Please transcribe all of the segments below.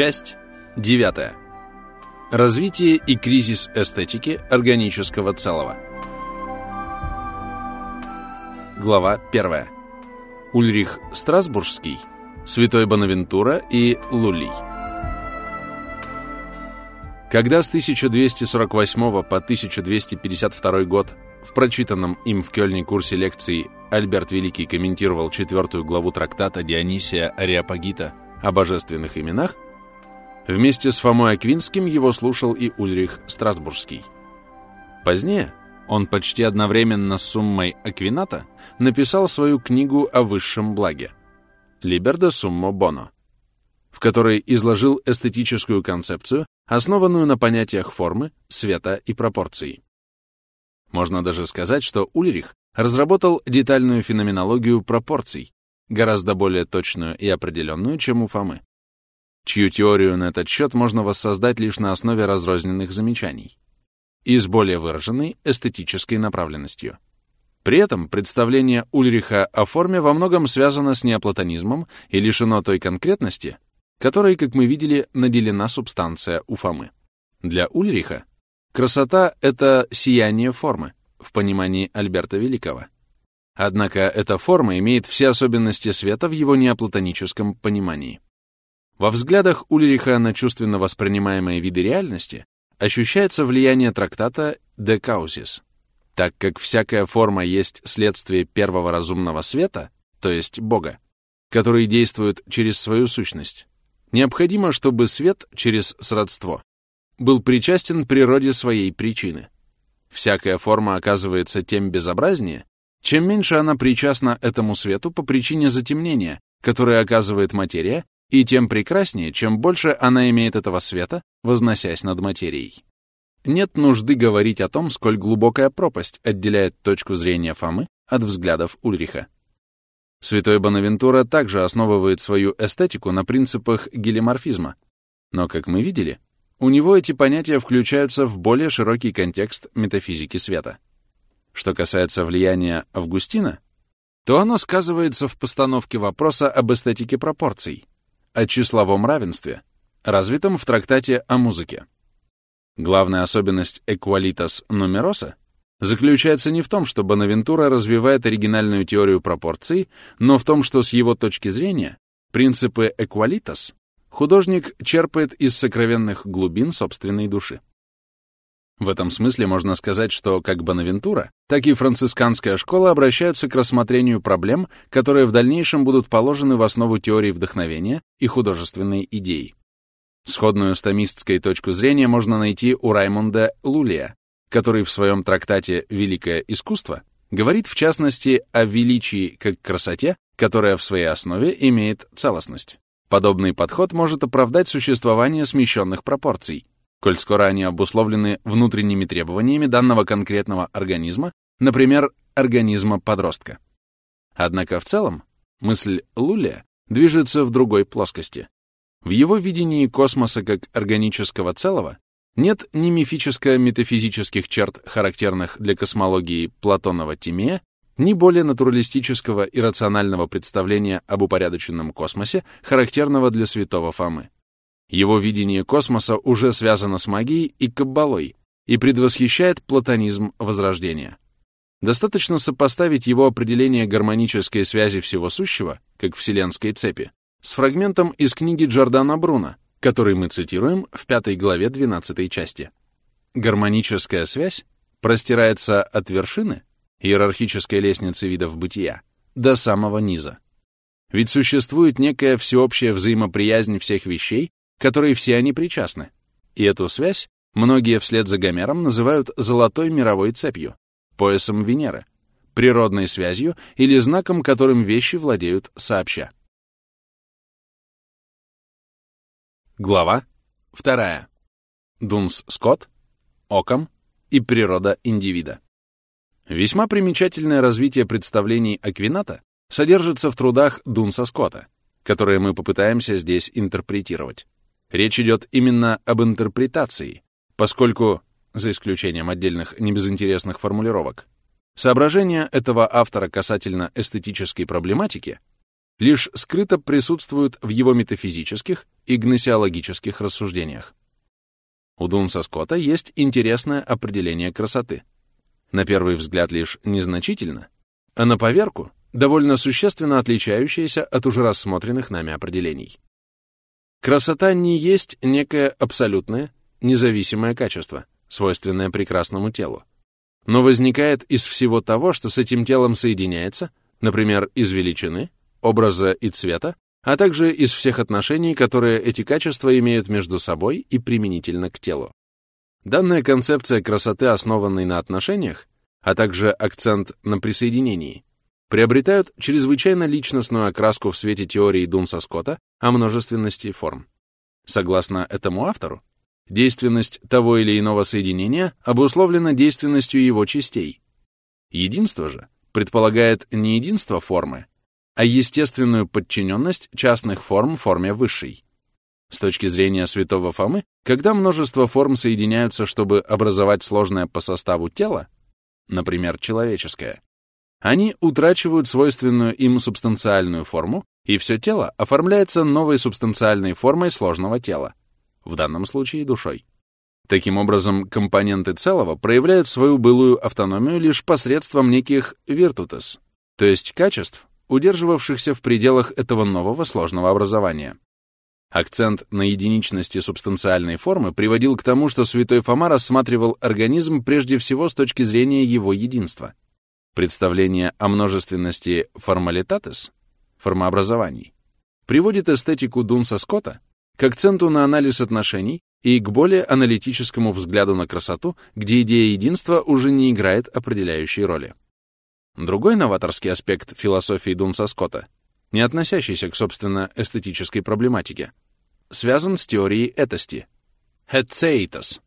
Часть 9. Развитие и кризис эстетики органического целого. Глава 1. Ульрих Страсбургский, Святой Бонавентура и Лулий. Когда с 1248 по 1252 год в прочитанном им в Кёльне курсе лекций Альберт Великий комментировал четвертую главу трактата Дионисия Ариапагита о божественных именах, вместе с Фомой Аквинским его слушал и Ульрих Страсбургский. Позднее он почти одновременно с суммой Аквината написал свою книгу о высшем благе «Liber de summo bono», в которой изложил эстетическую концепцию, основанную на понятиях формы, света и пропорций. Можно даже сказать, что Ульрих разработал детальную феноменологию пропорций, гораздо более точную и определенную, чем у Фомы, чью теорию на этот счет можно воссоздать лишь на основе разрозненных замечаний и с более выраженной эстетической направленностью. При этом представление Ульриха о форме во многом связано с неоплатонизмом и лишено той конкретности, которой, как мы видели, наделена субстанция у Фомы. Для Ульриха красота — это сияние формы, в понимании Альберта Великого. Однако эта форма имеет все особенности света в его неоплатоническом понимании. Во взглядах Ульриха на чувственно воспринимаемые виды реальности ощущается влияние трактата «De Causis», так как всякая форма есть следствие первого разумного света, то есть Бога, который действует через свою сущность. Необходимо, чтобы свет через сродство был причастен природе своей причины. Всякая форма оказывается тем безобразнее, чем меньше она причастна этому свету по причине затемнения, которое оказывает материя, и тем прекраснее, чем больше она имеет этого света, возносясь над материей. Нет нужды говорить о том, сколь глубокая пропасть отделяет точку зрения Фомы от взглядов Ульриха. Святой Бонавентура также основывает свою эстетику на принципах гелиморфизма, но, как мы видели, у него эти понятия включаются в более широкий контекст метафизики света. Что касается влияния Августина, то оно сказывается в постановке вопроса об эстетике пропорций, о числовом равенстве, развитом в трактате о музыке. Главная особенность эквалитас нумероса заключается не в том, что Бонавентура развивает оригинальную теорию пропорций, но в том, что с его точки зрения принципы эквалитас художник черпает из сокровенных глубин собственной души. В этом смысле можно сказать, что как Бонавентура, так и францисканская школа обращаются к рассмотрению проблем, которые в дальнейшем будут положены в основу теории вдохновения и художественной идеи. Сходную с томистской точку зрения можно найти у Раймонда Лулия, который в своем трактате «Великое искусство» говорит в частности о величии как красоте, которая в своей основе имеет целостность. Подобный подход может оправдать существование смещенных пропорций, коль скоро они обусловлены внутренними требованиями данного конкретного организма, например, организма подростка. Однако в целом мысль Лулия движется в другой плоскости. В его видении космоса как органического целого нет ни мифическо-метафизических черт, характерных для космологии Платонова Тимея, ни более натуралистического и рационального представления об упорядоченном космосе, характерного для святого Фомы. Его видение космоса уже связано с магией и каббалой и предвосхищает платонизм Возрождения. Достаточно сопоставить его определение гармонической связи всего сущего, как вселенской цепи, с фрагментом из книги Джордана Бруна, который мы цитируем в пятой главе 12 части. Гармоническая связь простирается от вершины иерархической лестницы видов бытия, до самого низа. Ведь существует некая всеобщая взаимоприязнь всех вещей, которые все они причастны. И эту связь многие вслед за Гомером называют золотой мировой цепью, поясом Венеры, природной связью или знаком, которым вещи владеют сообща. Глава 2. Дунс Скотт, Оком и природа индивида. Весьма примечательное развитие представлений Аквината содержится в трудах Дунса Скотта, которые мы попытаемся здесь интерпретировать. Речь идет именно об интерпретации, поскольку, за исключением отдельных небезынтересных формулировок, соображения этого автора касательно эстетической проблематики лишь скрыто присутствуют в его метафизических и гносеологических рассуждениях. У Дунса Скотта есть интересное определение красоты. На первый взгляд лишь незначительно, а на поверку довольно существенно отличающееся от уже рассмотренных нами определений. Красота не есть некое абсолютное, независимое качество, свойственное прекрасному телу, но возникает из всего того, что с этим телом соединяется, например, из величины, образа и цвета, а также из всех отношений, которые эти качества имеют между собой и применительно к телу. Данная концепция красоты, основанной на отношениях, а также акцент на присоединении, приобретают чрезвычайно личностную окраску в свете теории Дунса Скотта о множественности форм. Согласно этому автору, действенность того или иного соединения обусловлена действенностью его частей. Единство же предполагает не единство формы, а естественную подчиненность частных форм форме высшей. С точки зрения святого Фомы, когда множество форм соединяются, чтобы образовать сложное по составу тело, например, человеческое, они утрачивают свойственную им субстанциальную форму, и все тело оформляется новой субстанциальной формой сложного тела, в данном случае душой. Таким образом, компоненты целого проявляют свою былую автономию лишь посредством неких virtutes, то есть качеств, удерживавшихся в пределах этого нового сложного образования. Акцент на единичности субстанциальной формы приводил к тому, что святой Фома рассматривал организм прежде всего с точки зрения его единства. Представление о множественности формалитатес, формообразований, приводит эстетику Дунса Скотта к акценту на анализ отношений и к более аналитическому взгляду на красоту, где идея единства уже не играет определяющей роли. Другой новаторский аспект философии Дунса Скотта, не относящийся к, собственно, эстетической проблематике, связан с теорией этости. Хецеитос.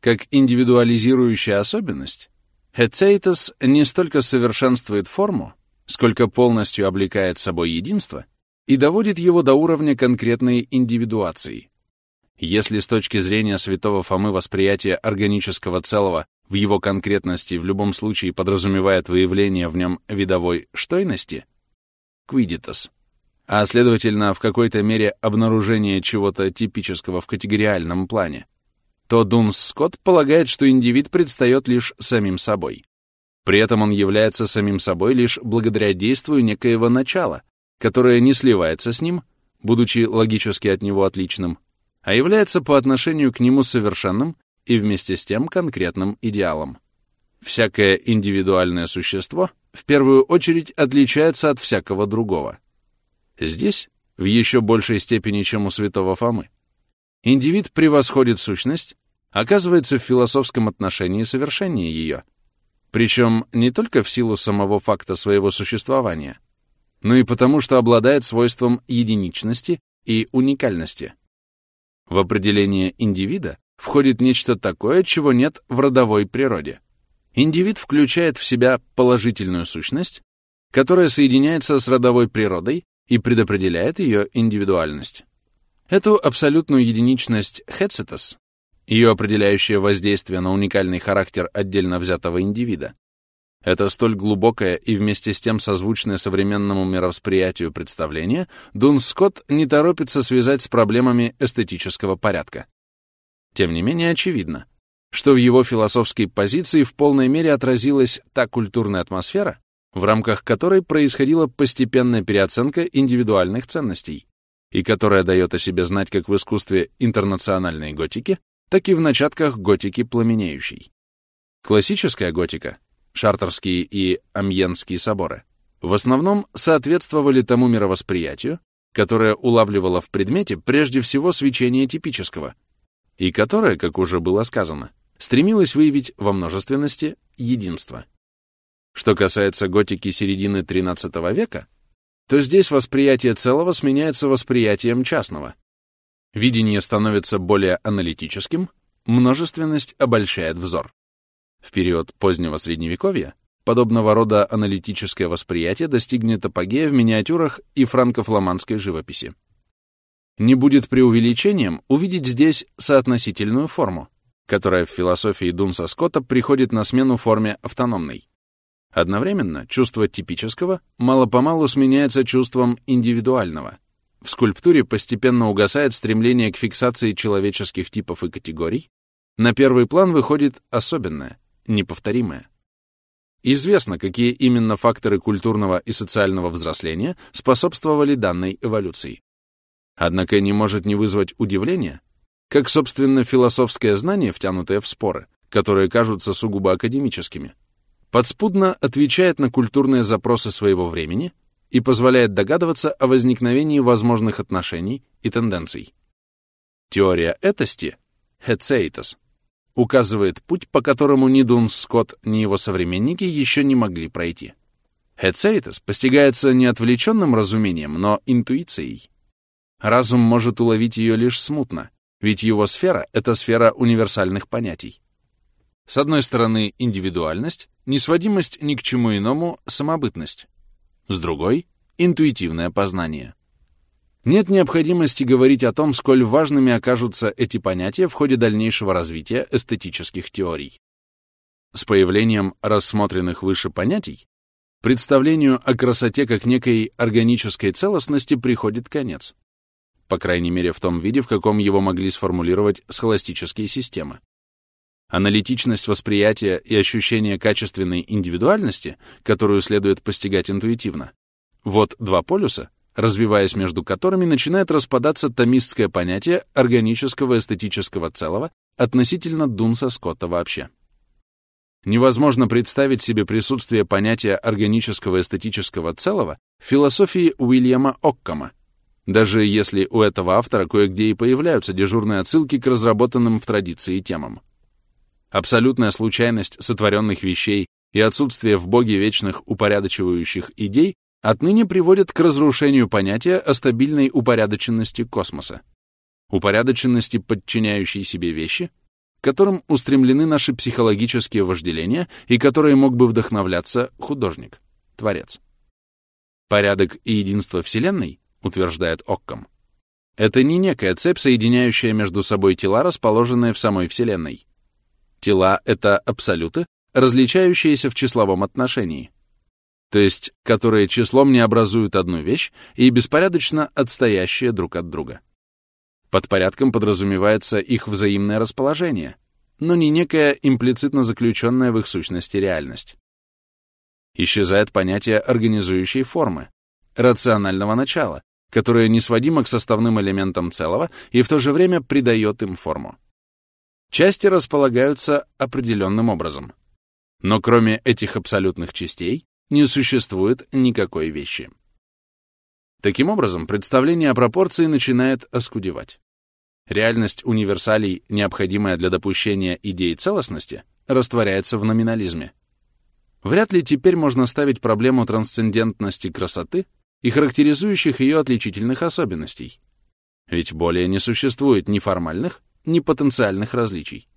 Как индивидуализирующая особенность, Хецеитос не столько совершенствует форму, сколько полностью облекает собой единство и доводит его до уровня конкретной индивидуации. Если с точки зрения святого Фомы восприятие органического целого в его конкретности в любом случае подразумевает выявление в нем видовой штойности, quidditas, а, следовательно, в какой-то мере обнаружение чего-то типического в категориальном плане, то Дунс Скотт полагает, что индивид предстает лишь самим собой. При этом он является самим собой лишь благодаря действию некоего начала, которое не сливается с ним, будучи логически от него отличным, а является по отношению к нему совершенным и вместе с тем конкретным идеалом. Всякое индивидуальное существо в первую очередь отличается от всякого другого. Здесь, в еще большей степени, чем у святого Фомы, индивид превосходит сущность, оказывается в философском отношении совершеннее ее, причем не только в силу самого факта своего существования, но и потому, что обладает свойством единичности и уникальности. В определение индивида входит нечто такое, чего нет в родовой природе. Индивид включает в себя положительную сущность, которая соединяется с родовой природой и предопределяет ее индивидуальность. Эту абсолютную единичность Хецетас, ее определяющее воздействие на уникальный характер отдельно взятого индивида, это столь глубокое и вместе с тем созвучное современному мировосприятию представление, Дун Скотт не торопится связать с проблемами эстетического порядка. Тем не менее очевидно, что в его философской позиции в полной мере отразилась та культурная атмосфера, в рамках которой происходила постепенная переоценка индивидуальных ценностей, и которая дает о себе знать как в искусстве интернациональной готики, так и в начатках готики пламенеющей. Классическая готика, Шартерские и Амьенские соборы, в основном соответствовали тому мировосприятию, которое улавливало в предмете прежде всего свечение типического, и которая, как уже было сказано, стремилась выявить во множественности единство. Что касается готики середины XIII века, то здесь восприятие целого сменяется восприятием частного. Видение становится более аналитическим, множественность обольщает взор. В период позднего Средневековья подобного рода аналитическое восприятие достигнет апогея в миниатюрах и франко-фламандской живописи. Не будет преувеличением увидеть здесь соотносительную форму, которая в философии Дунса Скотта приходит на смену форме автономной. Одновременно чувство типического мало-помалу сменяется чувством индивидуального. В скульптуре постепенно угасает стремление к фиксации человеческих типов и категорий, на первый план выходит особенное, неповторимое. Известно, какие именно факторы культурного и социального взросления способствовали данной эволюции. Однако не может не вызвать удивления, как, собственно, философское знание, втянутое в споры, которые кажутся сугубо академическими, подспудно отвечает на культурные запросы своего времени и позволяет догадываться о возникновении возможных отношений и тенденций. Теория этости, Хецейтос, указывает путь, по которому ни Дунс Скотт, ни его современники еще не могли пройти. Хецейтес постигается не отвлеченным разумением, но интуицией. Разум может уловить ее лишь смутно, ведь его сфера — это сфера универсальных понятий. С одной стороны, индивидуальность, несводимость ни к чему иному, самобытность. С другой — интуитивное познание. Нет необходимости говорить о том, сколь важными окажутся эти понятия в ходе дальнейшего развития эстетических теорий. С появлением рассмотренных выше понятий представлению о красоте как некой органической целостности приходит конец. По крайней мере, в том виде, в каком его могли сформулировать схоластические системы. Аналитичность восприятия и ощущение качественной индивидуальности, которую следует постигать интуитивно, вот два полюса, развиваясь между которыми начинает распадаться томистское понятие органического эстетического целого относительно Дунса Скотта вообще. Невозможно представить себе присутствие понятия органического эстетического целого в философии Уильяма Оккама, даже если у этого автора кое-где и появляются дежурные отсылки к разработанным в традиции темам. Абсолютная случайность сотворенных вещей и отсутствие в Боге вечных упорядочивающих идей отныне приводит к разрушению понятия о стабильной упорядоченности космоса, упорядоченности, подчиняющей себе вещи, которым устремлены наши психологические вожделения и которые мог бы вдохновляться художник, творец. Порядок и единство Вселенной, утверждает Оккам, это не некая цепь, соединяющая между собой тела, расположенные в самой Вселенной. Тела — это абсолюты, различающиеся в числовом отношении — то есть которые числом не образуют одну вещь и беспорядочно отстоящие друг от друга. Под порядком подразумевается их взаимное расположение, но не некая имплицитно заключенная в их сущности реальность. Исчезает понятие организующей формы, рационального начала, которое не сводимо к составным элементам целого и в то же время придает им форму. Части располагаются определенным образом. Но кроме этих абсолютных частей, не существует никакой вещи. Таким образом, представление о пропорции начинает оскудевать. Реальность универсалей, необходимая для допущения идеи целостности, растворяется в номинализме. Вряд ли теперь можно ставить проблему трансцендентности красоты и характеризующих ее отличительных особенностей. Ведь более не существует ни формальных, ни потенциальных различий.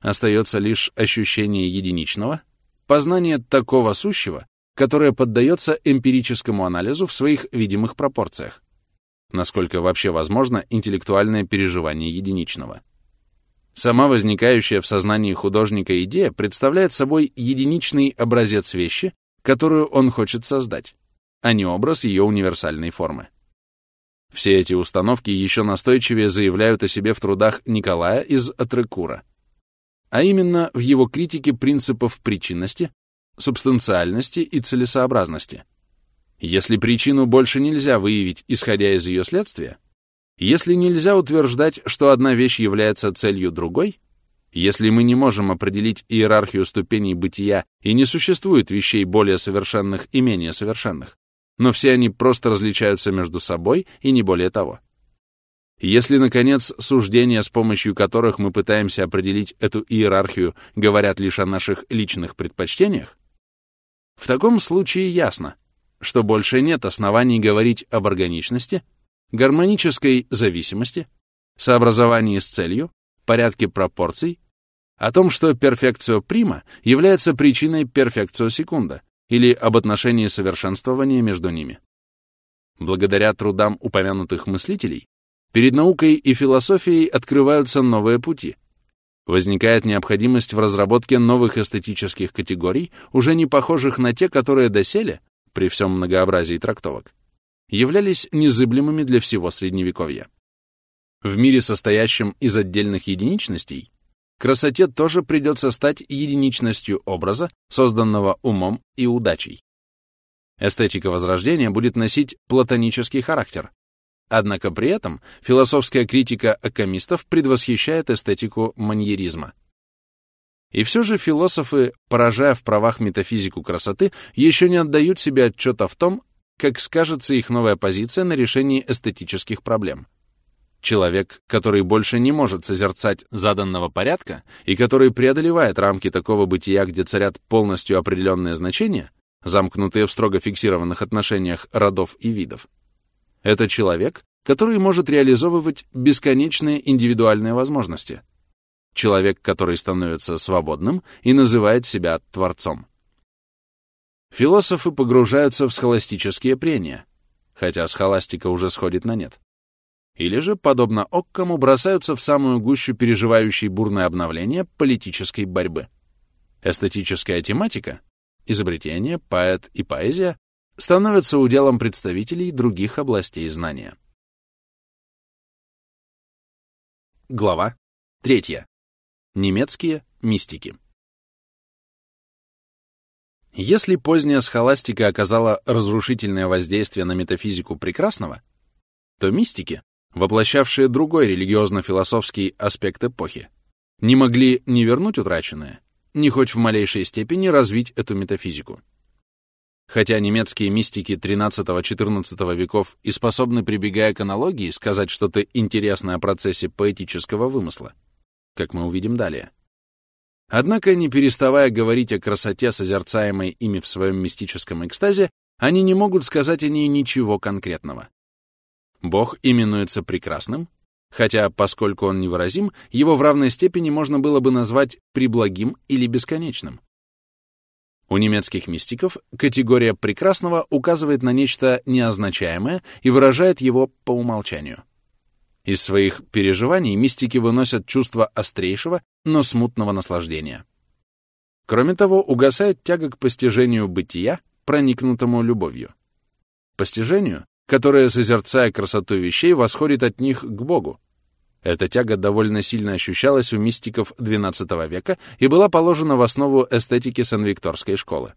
Остается лишь ощущение единичного, познание такого сущего, которое поддается эмпирическому анализу в своих видимых пропорциях. Насколько вообще возможно интеллектуальное переживание единичного. Сама возникающая в сознании художника идея представляет собой единичный образец вещи, которую он хочет создать, а не образ ее универсальной формы. Все эти установки еще настойчивее заявляют о себе в трудах Николая из Атрекура, а именно в его критике принципов причинности, субстанциальности и целесообразности. Если причину больше нельзя выявить, исходя из ее следствия, если нельзя утверждать, что одна вещь является целью другой, если мы не можем определить иерархию ступеней бытия и не существует вещей более совершенных и менее совершенных, но все они просто различаются между собой и не более того. Если, наконец, суждения, с помощью которых мы пытаемся определить эту иерархию, говорят лишь о наших личных предпочтениях, в таком случае ясно, что больше нет оснований говорить об органичности, гармонической зависимости, сообразовании с целью, порядке пропорций, о том, что перфекцио прима является причиной перфекцио секунда или об отношении совершенствования между ними. Благодаря трудам упомянутых мыслителей, перед наукой и философией открываются новые пути, возникает необходимость в разработке новых эстетических категорий, уже не похожих на те, которые доселе, при всем многообразии трактовок, являлись незыблемыми для всего Средневековья. В мире, состоящем из отдельных единичностей, красоте тоже придется стать единичностью образа, созданного умом и удачей. Эстетика Возрождения будет носить платонический характер, Однако при этом философская критика акамистов предвосхищает эстетику маньеризма. И все же философы, поражая в правах метафизику красоты, еще не отдают себе отчета в том, как скажется их новая позиция на решении эстетических проблем. Человек, который больше не может созерцать заданного порядка и который преодолевает рамки такого бытия, где царят полностью определенные значения, замкнутые в строго фиксированных отношениях родов и видов, это человек, который может реализовывать бесконечные индивидуальные возможности. Человек, который становится свободным и называет себя Творцом. Философы погружаются в схоластические прения, хотя схоластика уже сходит на нет. Или же, подобно Оккому, бросаются в самую гущу переживающей бурное обновление политической борьбы. Эстетическая тематика — изобретение, поэт и поэзия становятся уделом представителей других областей знания. Глава 3. Немецкие мистики. Если поздняя схоластика оказала разрушительное воздействие на метафизику прекрасного, то мистики, воплощавшие другой религиозно-философский аспект эпохи, не могли ни вернуть утраченное, ни хоть в малейшей степени развить эту метафизику. Хотя немецкие мистики XIII-XIV веков и способны, прибегая к аналогии, сказать что-то интересное о процессе поэтического вымысла, как мы увидим далее. Однако, не переставая говорить о красоте, созерцаемой ими в своем мистическом экстазе, они не могут сказать о ней ничего конкретного. Бог именуется прекрасным, хотя, поскольку он невыразим, его в равной степени можно было бы назвать приблагим или бесконечным. У немецких мистиков категория прекрасного указывает на нечто неозначаемое и выражает его по умолчанию. Из своих переживаний мистики выносят чувство острейшего, но смутного наслаждения. Кроме того, угасает тяга к постижению бытия, проникнутому любовью. Постижению, которое, созерцая красоту вещей, восходит от них к Богу, эта тяга довольно сильно ощущалась у мистиков XII века и была положена в основу эстетики Сен-Викторской школы.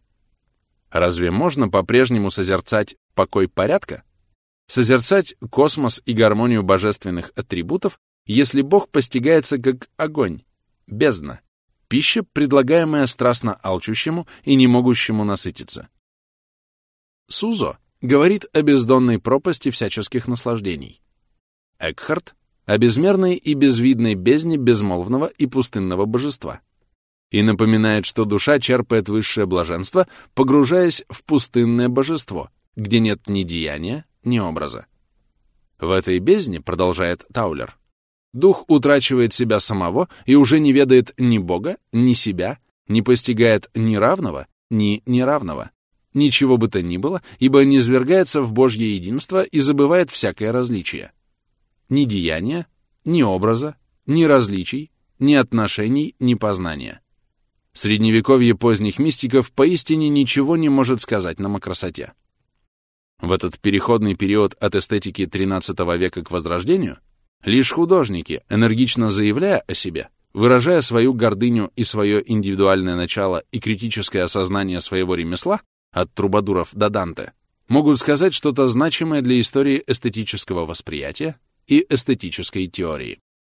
Разве можно по-прежнему созерцать покой порядка? Созерцать космос и гармонию божественных атрибутов, если Бог постигается как огонь, бездна, пища, предлагаемая страстно алчущему и не могущему насытиться. Сузо говорит о бездонной пропасти всяческих наслаждений. Экхарт о безмерной и безвидной бездне безмолвного и пустынного божества. И напоминает, что душа черпает высшее блаженство, погружаясь в пустынное божество, где нет ни деяния, ни образа. В этой бездне, продолжает Таулер, дух утрачивает себя самого и уже не ведает ни Бога, ни себя, не постигает ни равного, ни неравного, ничего бы то ни было, ибо не свергается в Божье единство и забывает всякое различие ни деяния, ни образа, ни различий, ни отношений, ни познания. Средневековье поздних мистиков поистине ничего не может сказать нам о красоте. В этот переходный период от эстетики XIII века к Возрождению лишь художники, энергично заявляя о себе, выражая свою гордыню и свое индивидуальное начало и критическое осознание своего ремесла, от трубадуров до Данте, могут сказать что-то значимое для истории эстетического восприятия и эстетической теории.